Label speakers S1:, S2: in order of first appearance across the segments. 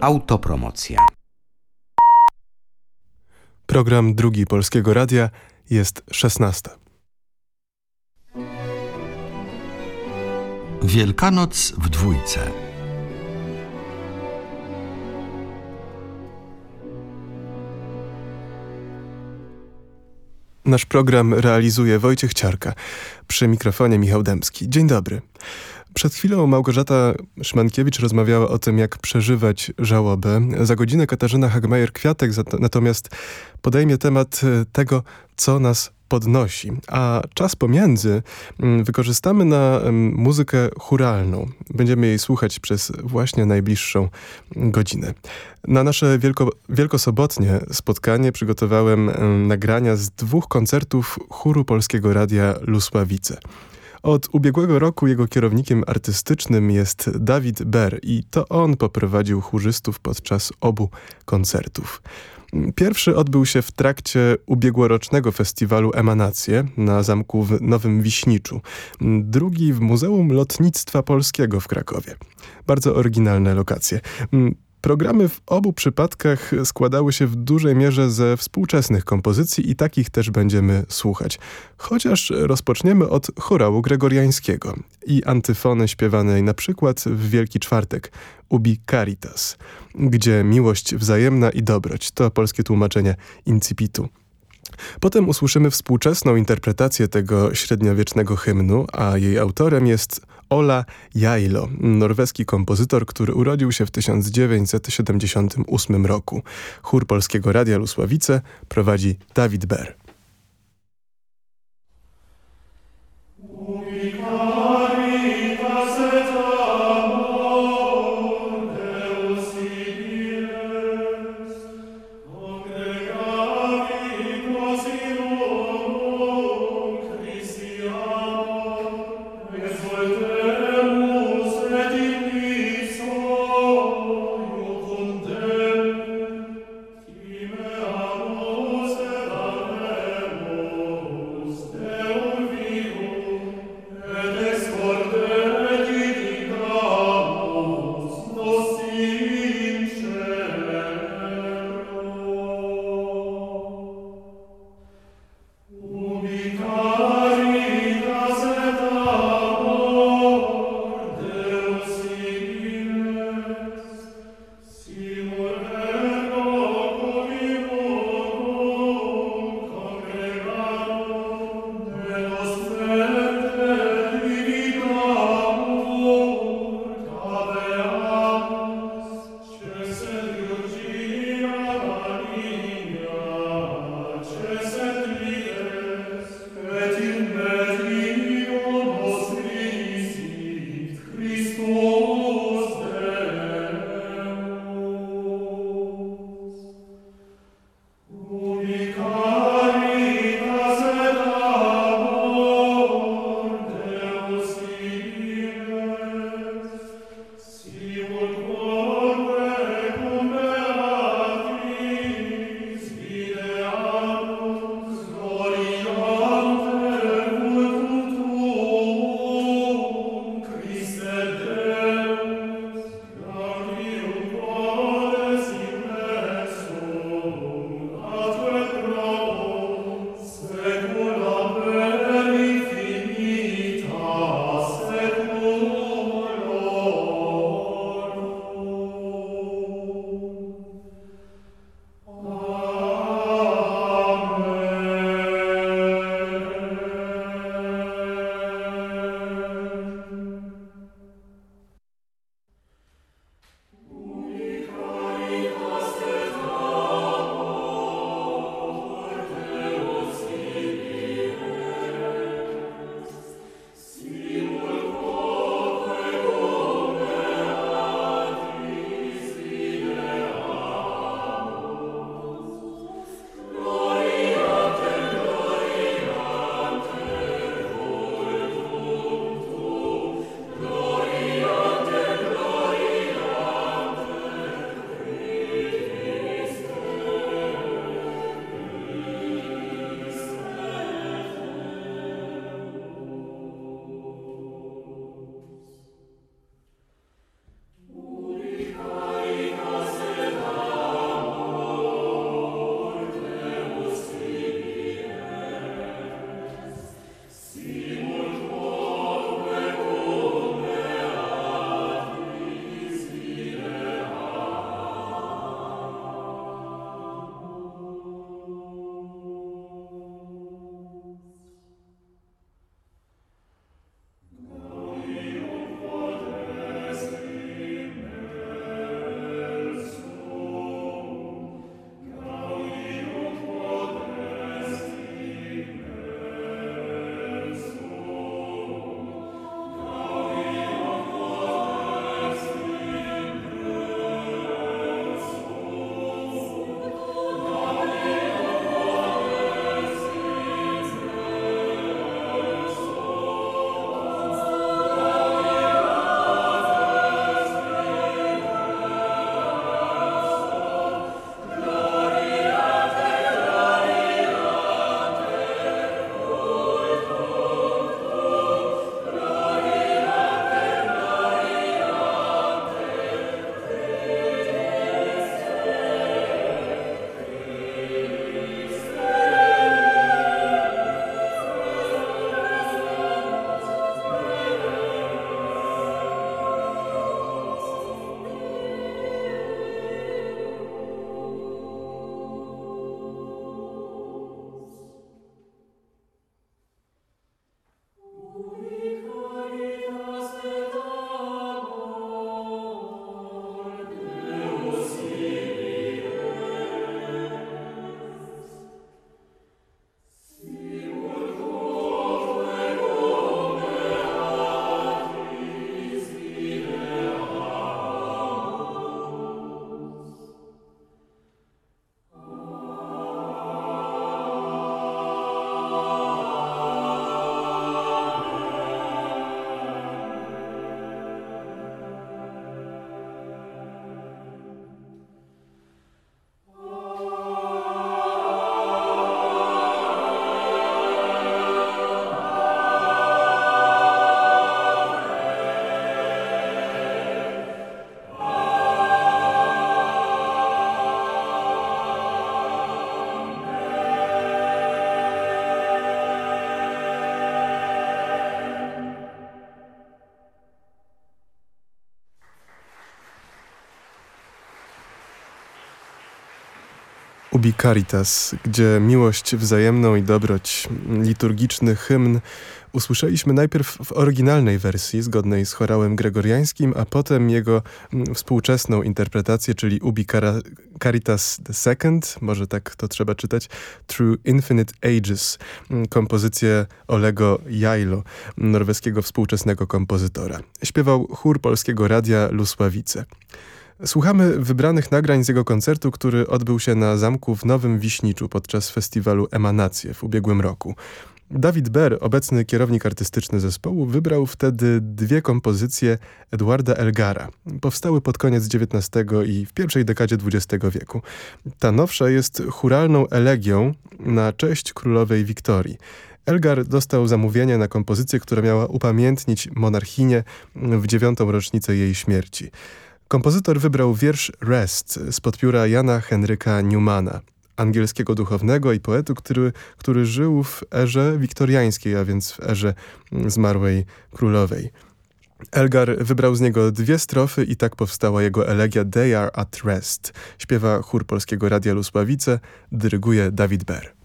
S1: Autopromocja.
S2: Program drugi Polskiego Radia jest 16.
S1: Wielkanoc w dwójce.
S2: Nasz program realizuje Wojciech Ciarka. Przy mikrofonie Michał Dębski. Dzień dobry. Przed chwilą Małgorzata Szmankiewicz rozmawiała o tym, jak przeżywać żałobę. Za godzinę Katarzyna Hagmajer-Kwiatek natomiast podejmie temat e, tego, co nas podnosi, a czas pomiędzy mm, wykorzystamy na muzykę churalną. Będziemy jej słuchać przez właśnie najbliższą godzinę. Na nasze wielko, wielkosobotnie spotkanie przygotowałem nagrania z dwóch koncertów chóru Polskiego Radia Lusławice. Od ubiegłego roku jego kierownikiem artystycznym jest Dawid Ber i to on poprowadził chórzystów podczas obu koncertów. Pierwszy odbył się w trakcie ubiegłorocznego festiwalu Emanacje na zamku w Nowym Wiśniczu. Drugi w Muzeum Lotnictwa Polskiego w Krakowie. Bardzo oryginalne lokacje. Programy w obu przypadkach składały się w dużej mierze ze współczesnych kompozycji i takich też będziemy słuchać. Chociaż rozpoczniemy od chorału gregoriańskiego i antyfony śpiewanej na przykład w Wielki Czwartek Ubi Caritas, gdzie miłość wzajemna i dobroć to polskie tłumaczenie incipitu. Potem usłyszymy współczesną interpretację tego średniowiecznego hymnu, a jej autorem jest Ola Jailo, norweski kompozytor, który urodził się w 1978 roku. Chór Polskiego Radia Lusławice prowadzi Dawid Ber. Ubi Caritas, gdzie miłość wzajemną i dobroć, liturgiczny hymn usłyszeliśmy najpierw w oryginalnej wersji, zgodnej z chorałem gregoriańskim, a potem jego mm, współczesną interpretację, czyli Ubi Caritas II, może tak to trzeba czytać, Through Infinite Ages, mm, kompozycję Olego Jajlo, norweskiego współczesnego kompozytora. Śpiewał chór Polskiego Radia Lusławice. Słuchamy wybranych nagrań z jego koncertu, który odbył się na zamku w Nowym Wiśniczu podczas festiwalu Emanacje w ubiegłym roku. Dawid Ber, obecny kierownik artystyczny zespołu, wybrał wtedy dwie kompozycje Edwarda Elgara. Powstały pod koniec XIX i w pierwszej dekadzie XX wieku. Ta nowsza jest churalną elegią na cześć królowej Wiktorii. Elgar dostał zamówienie na kompozycję, która miała upamiętnić monarchinię w dziewiątą rocznicę jej śmierci. Kompozytor wybrał wiersz Rest z pióra Jana Henryka Newmana, angielskiego duchownego i poetu, który, który żył w erze wiktoriańskiej, a więc w erze zmarłej królowej. Elgar wybrał z niego dwie strofy i tak powstała jego elegia They Are At Rest. Śpiewa chór Polskiego Radia Lusławice, dyryguje Dawid Ber.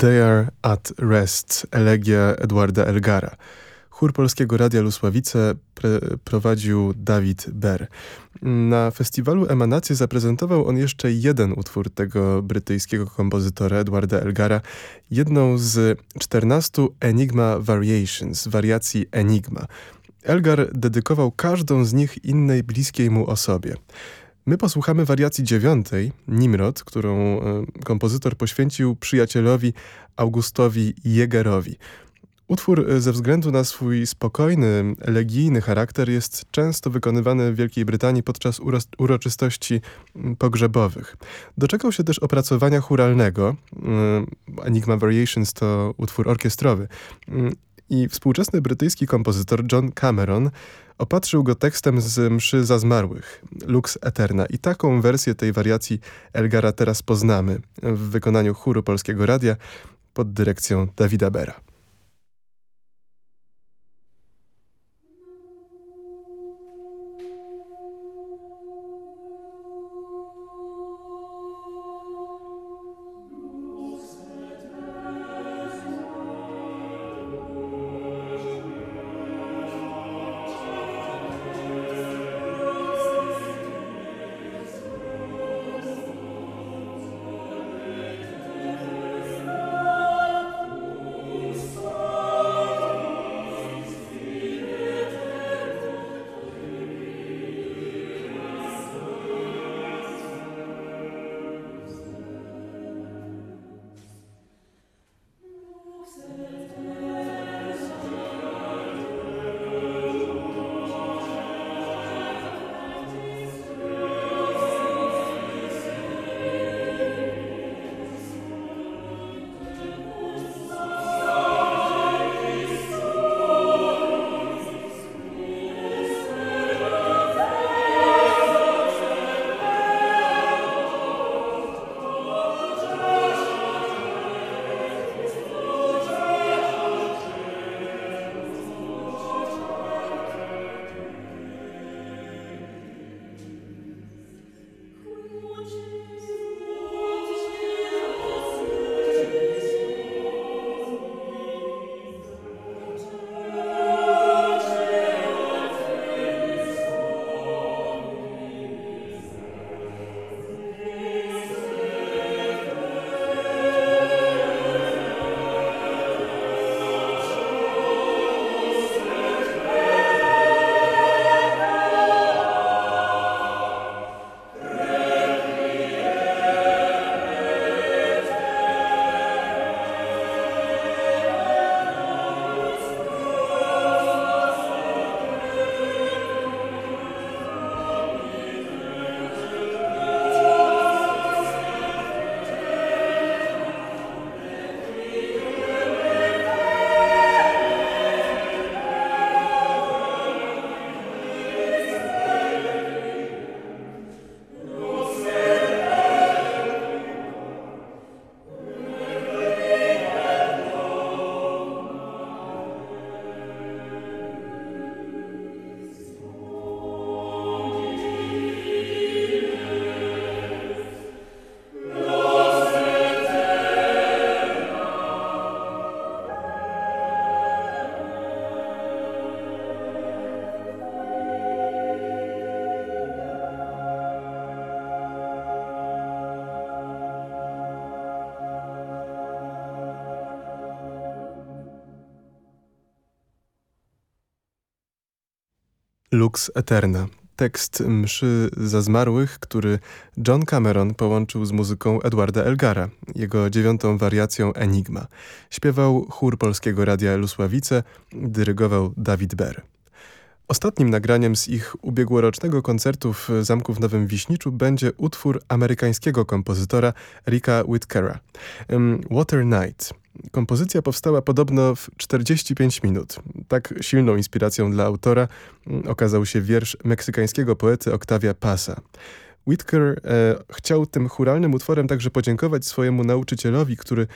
S2: They Are at Rest, elegia Edwarda Elgara. Chór Polskiego Radia Lusławice prowadził Dawid Ber. Na festiwalu Emanacje zaprezentował on jeszcze jeden utwór tego brytyjskiego kompozytora Edwarda Elgara, jedną z 14 Enigma Variations, wariacji Enigma. Elgar dedykował każdą z nich innej bliskiej mu osobie. My posłuchamy wariacji dziewiątej, Nimrod, którą e, kompozytor poświęcił przyjacielowi Augustowi Jägerowi. Utwór e, ze względu na swój spokojny, elegijny charakter jest często wykonywany w Wielkiej Brytanii podczas uroczystości pogrzebowych. Doczekał się też opracowania churalnego. E, Enigma Variations to utwór orkiestrowy. I współczesny brytyjski kompozytor John Cameron Opatrzył go tekstem z mszy za zmarłych, Lux Eterna. I taką wersję tej wariacji Elgara teraz poznamy w wykonaniu chóru Polskiego Radia pod dyrekcją Dawida Bera. Lux Eterna. Tekst mszy za zmarłych, który John Cameron połączył z muzyką Edwarda Elgara, jego dziewiątą wariacją Enigma. Śpiewał chór Polskiego Radia Lusławice, dyrygował Dawid Ber. Ostatnim nagraniem z ich ubiegłorocznego koncertu w Zamku w Nowym Wiśniczu będzie utwór amerykańskiego kompozytora Ricka Whitkera, Water Night. Kompozycja powstała podobno w 45 minut. Tak silną inspiracją dla autora mm, okazał się wiersz meksykańskiego poety Octavia Pasa. Whitker e, chciał tym churalnym utworem także podziękować swojemu nauczycielowi, który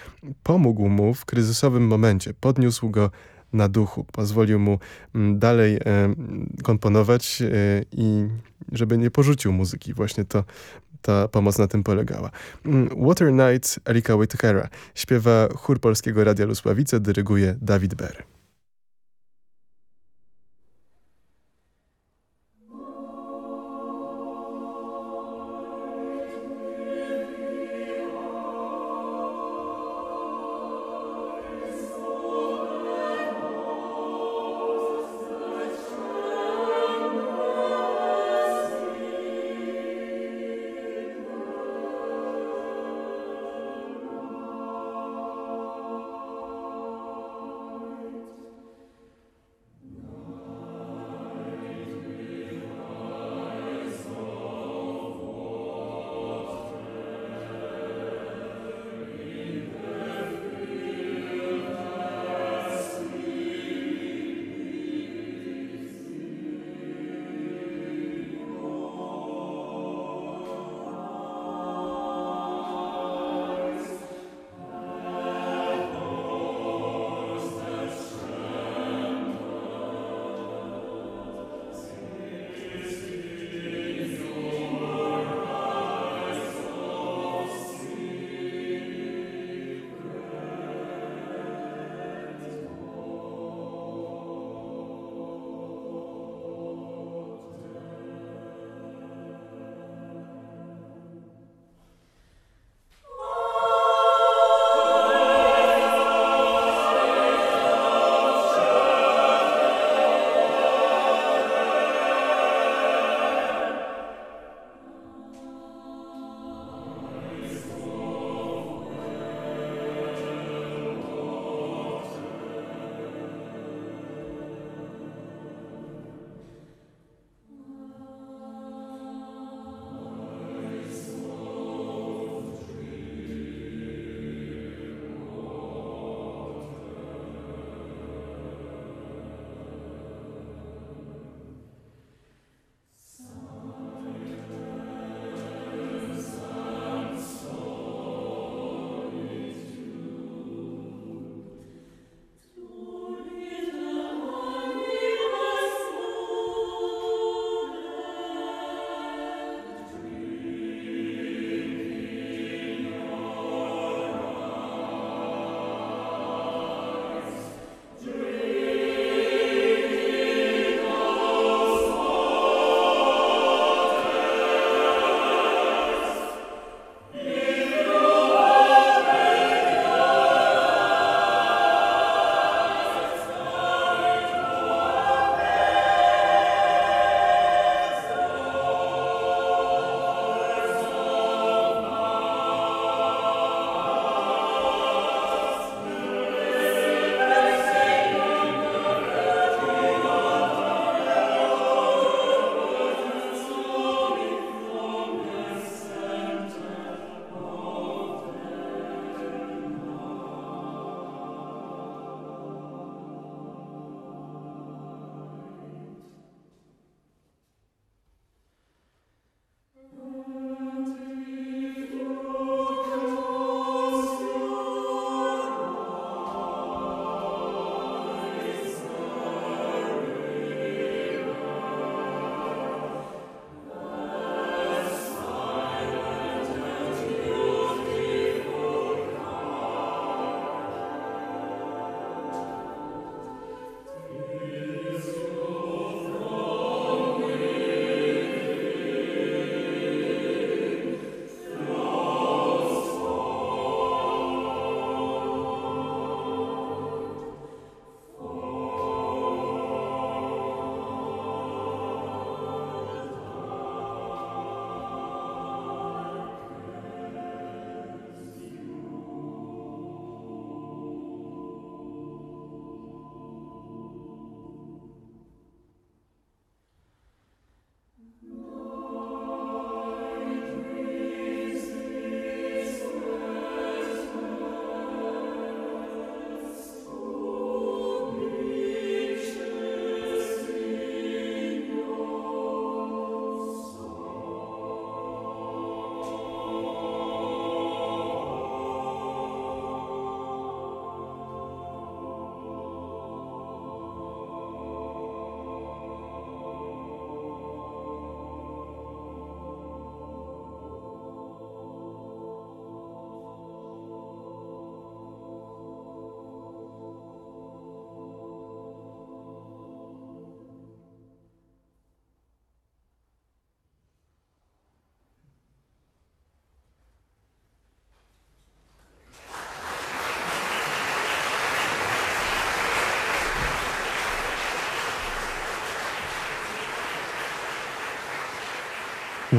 S2: pomógł mu w kryzysowym momencie, podniósł go na duchu, pozwolił mu mm, dalej e, komponować e, i żeby nie porzucił muzyki. Właśnie to ta pomoc na tym polegała. Mm, Water Nights Erika Whitakera śpiewa chór Polskiego Radia Lusławice, dyryguje Dawid Bery.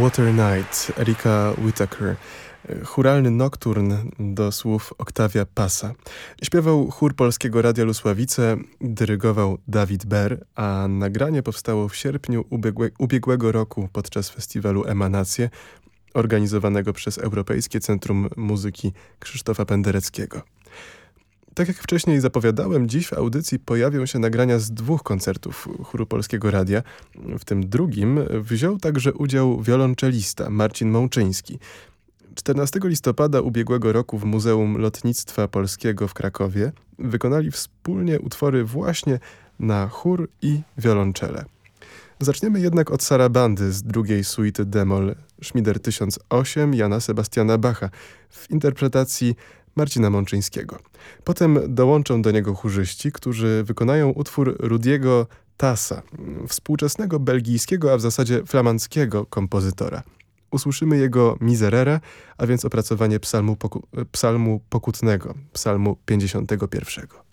S2: Water Night Erika Whittaker. Churalny nokturn do słów Oktawia Pasa. Śpiewał chór Polskiego Radia Lusławice, dyrygował Dawid Ber, a nagranie powstało w sierpniu ubiegłe, ubiegłego roku podczas festiwalu Emanacje, organizowanego przez Europejskie Centrum Muzyki Krzysztofa Pendereckiego. Tak jak wcześniej zapowiadałem, dziś w audycji pojawią się nagrania z dwóch koncertów chóru Polskiego Radia. W tym drugim wziął także udział wiolonczelista Marcin Mączyński. 14 listopada ubiegłego roku w Muzeum Lotnictwa Polskiego w Krakowie wykonali wspólnie utwory właśnie na chór i wiolonczele. Zaczniemy jednak od Sarabandy z drugiej suity Demol Schmider 1008 Jana Sebastiana Bacha w interpretacji Marcina Mączyńskiego. Potem dołączą do niego chórzyści, którzy wykonają utwór Rudiego Tassa, współczesnego belgijskiego, a w zasadzie flamandzkiego kompozytora. Usłyszymy jego Miserere, a więc opracowanie psalmu, poku psalmu pokutnego, psalmu 51.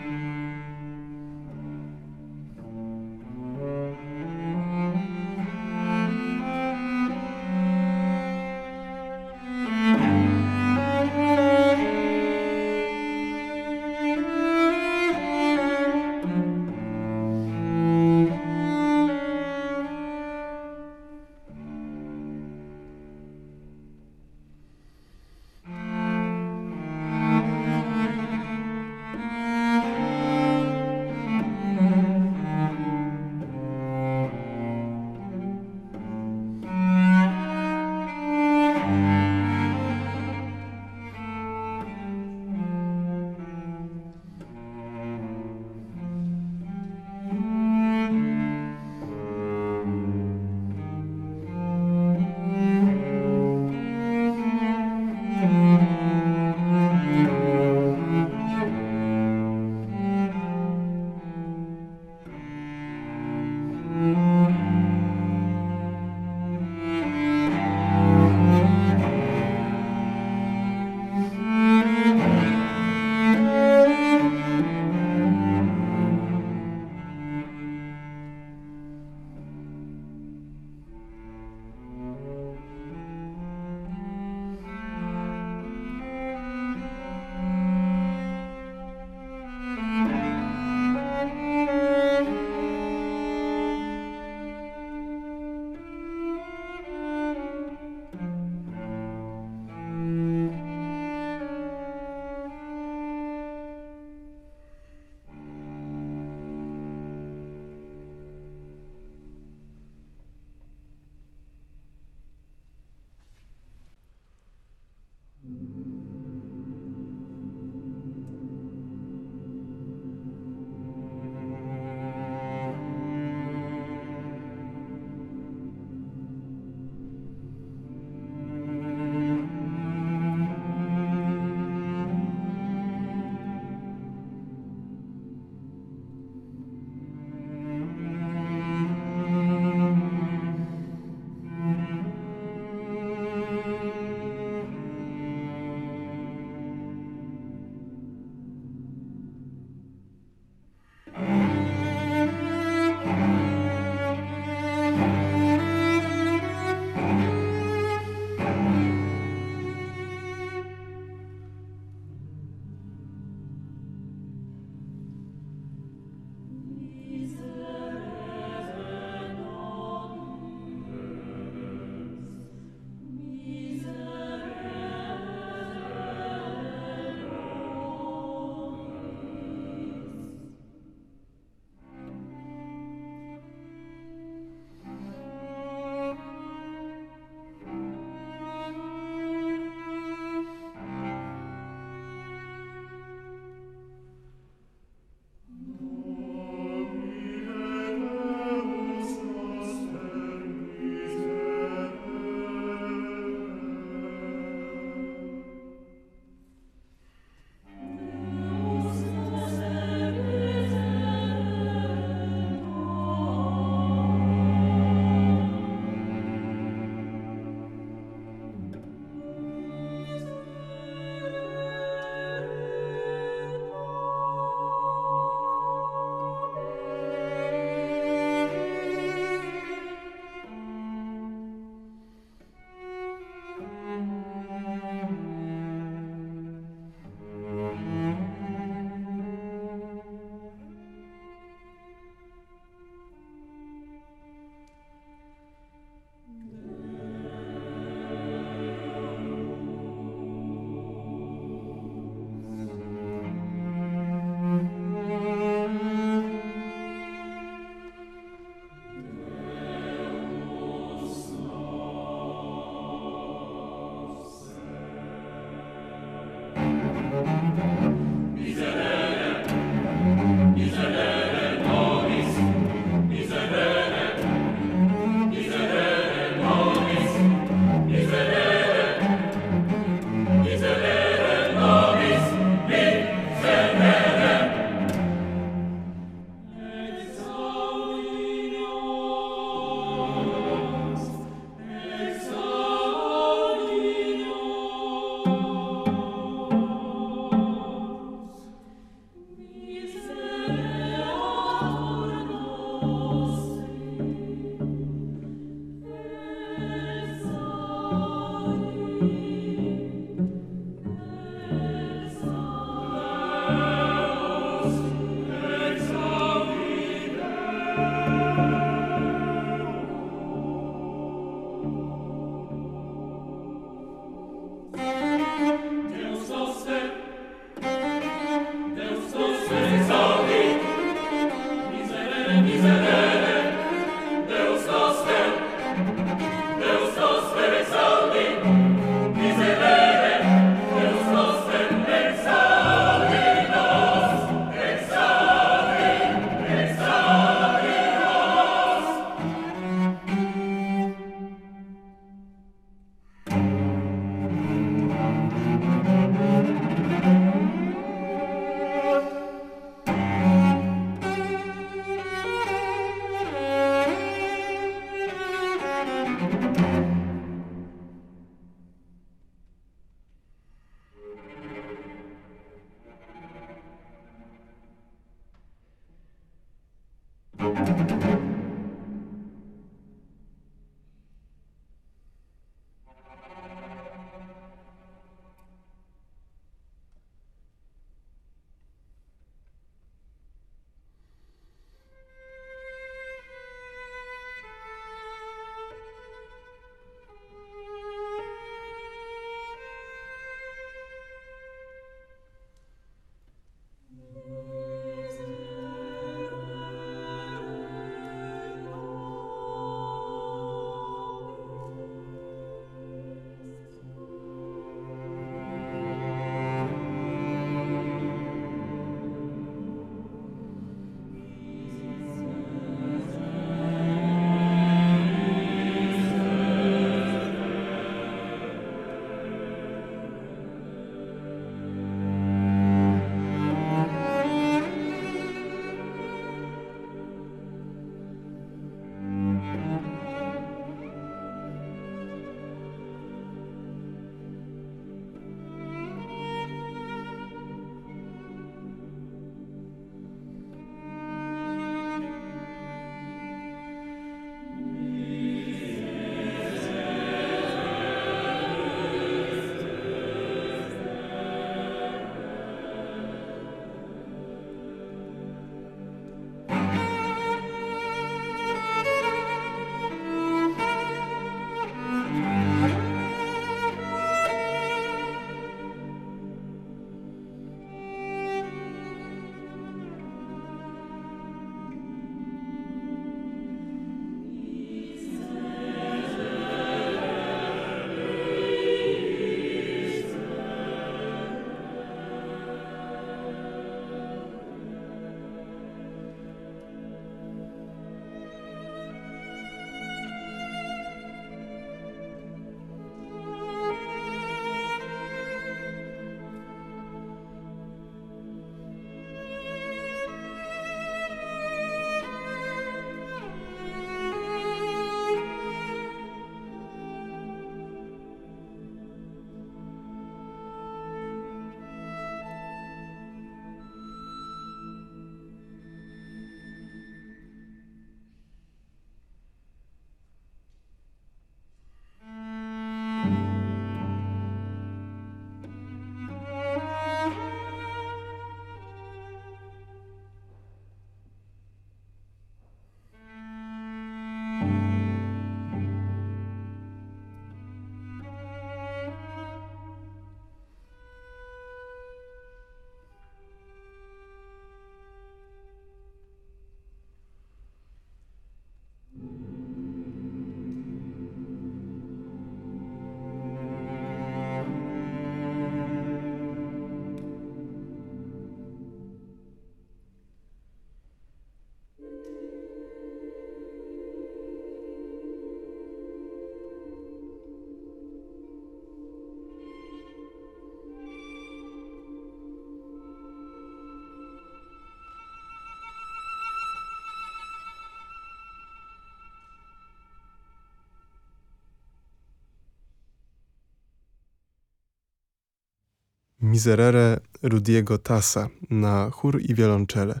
S2: Miserere Rudiego Tassa na chór i wiolonczele.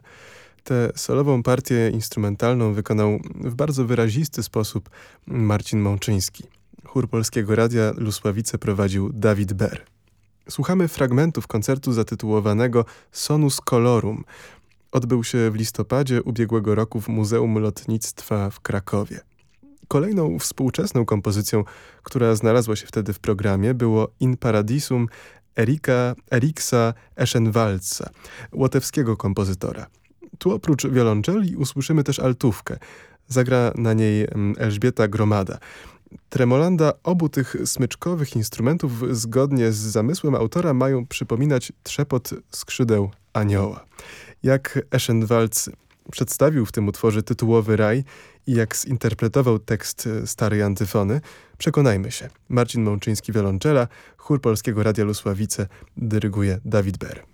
S2: Tę solową partię instrumentalną wykonał w bardzo wyrazisty sposób Marcin Mączyński. Chór Polskiego Radia Lusławice prowadził Dawid Ber. Słuchamy fragmentów koncertu zatytułowanego Sonus Colorum. Odbył się w listopadzie ubiegłego roku w Muzeum Lotnictwa w Krakowie. Kolejną współczesną kompozycją, która znalazła się wtedy w programie, było In Paradisum Erika Eriksa Eschenwaldsa, łotewskiego kompozytora. Tu oprócz wiolonczeli usłyszymy też altówkę. Zagra na niej mm, Elżbieta Gromada. Tremolanda obu tych smyczkowych instrumentów zgodnie z zamysłem autora mają przypominać trzepot skrzydeł anioła. Jak Eschenwalds przedstawił w tym utworze tytułowy raj i jak zinterpretował tekst starej antyfony, przekonajmy się. Marcin Mączyński, wiolonczela, chór Polskiego Radia Lusławice, dyryguje Dawid Ber.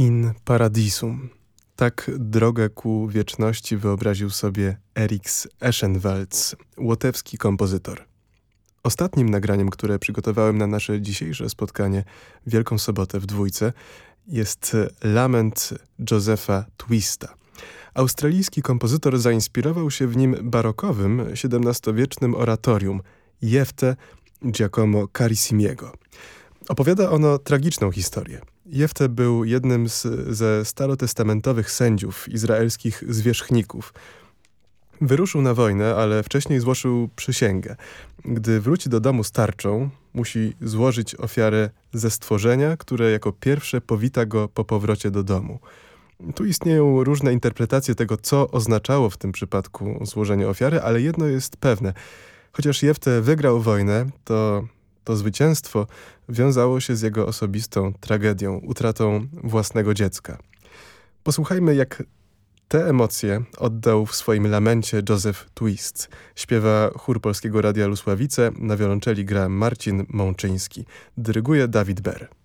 S2: In Paradisum. Tak drogę ku wieczności wyobraził sobie Eriks Eschenwalds, łotewski kompozytor. Ostatnim nagraniem, które przygotowałem na nasze dzisiejsze spotkanie Wielką Sobotę w dwójce, jest lament Josepha Twista. Australijski kompozytor zainspirował się w nim barokowym, XVII-wiecznym oratorium Jefte Giacomo Carissimiego. Opowiada ono tragiczną historię. Jefte był jednym z, ze starotestamentowych sędziów, izraelskich zwierzchników. Wyruszył na wojnę, ale wcześniej złożył przysięgę. Gdy wróci do domu z tarczą, musi złożyć ofiarę ze stworzenia, które jako pierwsze powita go po powrocie do domu. Tu istnieją różne interpretacje tego, co oznaczało w tym przypadku złożenie ofiary, ale jedno jest pewne. Chociaż Jefte wygrał wojnę, to to zwycięstwo wiązało się z jego osobistą tragedią, utratą własnego dziecka. Posłuchajmy, jak te emocje oddał w swoim lamencie Joseph Twist. Śpiewa chór Polskiego Radia Lusławice, na wiolonczeli gra Marcin Mączyński. Dyryguje Dawid Ber.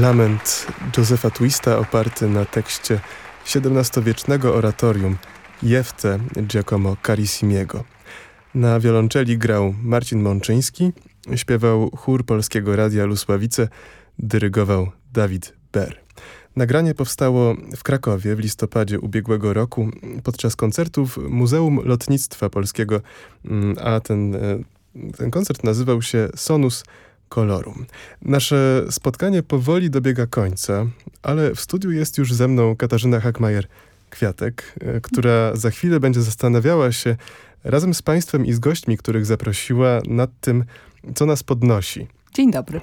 S2: Lament Józefa Twista oparty na tekście XVII-wiecznego oratorium Jefte Giacomo Carissimiego. Na wiolonczeli grał Marcin Mączyński, śpiewał chór Polskiego Radia Lusławice, dyrygował Dawid Ber. Nagranie powstało w Krakowie w listopadzie ubiegłego roku podczas koncertów Muzeum Lotnictwa Polskiego, mm, a ten, e, ten koncert nazywał się Sonus Colorum. Nasze spotkanie powoli dobiega końca, ale w studiu jest już ze mną Katarzyna Hackmajer-Kwiatek, e, która za chwilę będzie zastanawiała się razem z Państwem i z gośćmi, których zaprosiła, nad tym, co nas podnosi.
S3: Dzień dobry.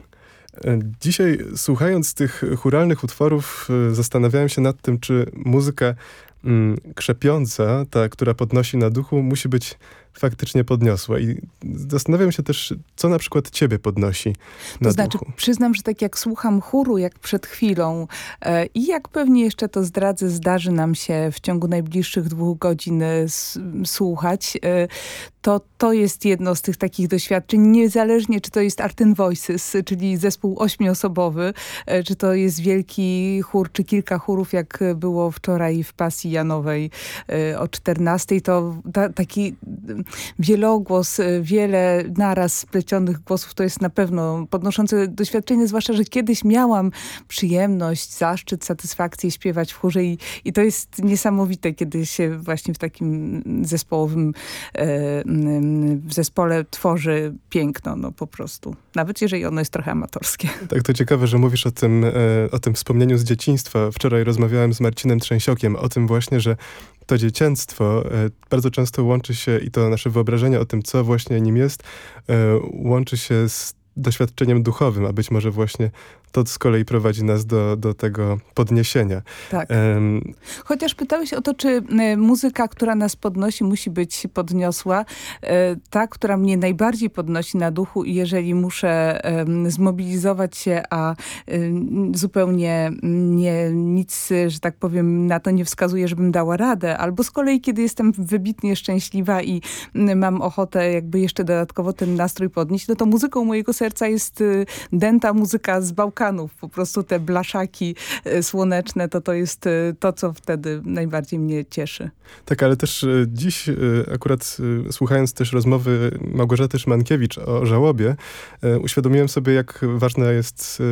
S2: E, dzisiaj, słuchając tych churalnych utworów, e, zastanawiałem się nad tym, czy muzyka mm, krzepiąca, ta, która podnosi na duchu, musi być faktycznie podniosła. I zastanawiam się też, co na przykład ciebie podnosi na
S3: To znaczy,
S2: duchu.
S3: przyznam, że tak jak słucham chóru, jak przed chwilą e, i jak pewnie jeszcze to zdradzę, zdarzy nam się w ciągu najbliższych dwóch godzin e, słuchać, e, to to jest jedno z tych takich doświadczeń, niezależnie czy to jest Arten Voices, czyli zespół ośmioosobowy, e, czy to jest wielki chór, czy kilka chórów, jak było wczoraj w Pasji Janowej e, o 14, to ta, taki wielogłos, y, wiele naraz splecionych głosów, to jest na pewno podnoszące doświadczenie, zwłaszcza, że kiedyś miałam przyjemność, zaszczyt, satysfakcję śpiewać w chórze i, i to jest niesamowite, kiedy się właśnie w takim zespołowym e, w zespole tworzy piękno, no po prostu. Nawet jeżeli ono jest trochę amatorskie.
S2: Tak, to ciekawe, że mówisz o tym, e, o tym wspomnieniu z dzieciństwa. Wczoraj rozmawiałem z Marcinem Trzęsiokiem o tym właśnie, że to dziecięctwo e, bardzo często łączy się i to nasze wyobrażenie o tym, co właśnie nim jest, e, łączy się z doświadczeniem duchowym, a być może właśnie to z kolei prowadzi nas do, do tego podniesienia.
S3: Tak. Um, Chociaż pytałeś o to, czy y, muzyka, która nas podnosi, musi być podniosła. Y, ta, która mnie najbardziej podnosi na duchu i jeżeli muszę y, zmobilizować się, a zupełnie nie, nic, że tak powiem, na to nie wskazuje, żebym dała radę. Albo z kolei, kiedy jestem wybitnie szczęśliwa i mam ochotę jakby jeszcze dodatkowo ten nastrój podnieść, no to muzyką mojego serca jest dęta muzyka z Bałkanów wulkanów, po prostu te blaszaki e, słoneczne, to to jest e, to, co wtedy najbardziej mnie cieszy.
S2: Tak, ale też e, dziś akurat słuchając też rozmowy Małgorzaty Szmankiewicz o żałobie, uświadomiłem sobie, jak ważna jest,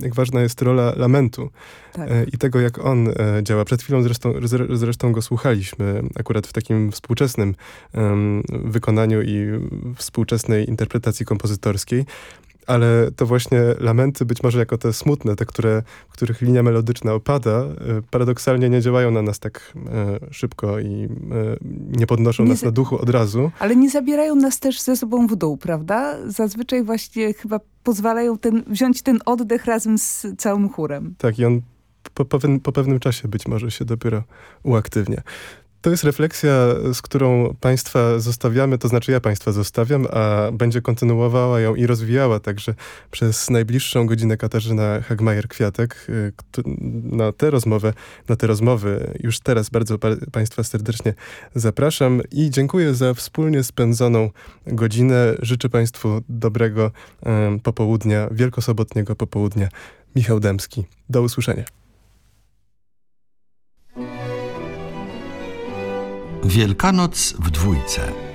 S2: jak ważna jest rola lamentu tak. i tego, jak on działa. Przed chwilą zresztą, zresztą go słuchaliśmy, akurat w takim współczesnym wykonaniu i współczesnej interpretacji kompozytorskiej ale to właśnie lamenty, być może jako te smutne, te, które, których linia melodyczna opada, e, paradoksalnie nie działają na nas tak e, szybko i e, nie podnoszą nie nas na duchu od razu.
S3: Ale nie zabierają nas też ze sobą w dół, prawda? Zazwyczaj właśnie chyba pozwalają ten, wziąć ten oddech razem z całym chórem.
S2: Tak, i on po, po, po pewnym czasie być może się dopiero uaktywnia. To jest refleksja, z którą Państwa zostawiamy, to znaczy ja Państwa zostawiam, a będzie kontynuowała ją i rozwijała także przez najbliższą godzinę Katarzyna Hagmajer-Kwiatek. Y, na tę rozmowę, na te rozmowy już teraz bardzo pa Państwa serdecznie zapraszam i dziękuję za wspólnie spędzoną godzinę. Życzę Państwu dobrego um, popołudnia, wielkosobotniego popołudnia. Michał Dębski. Do usłyszenia.
S1: Wielkanoc w dwójce.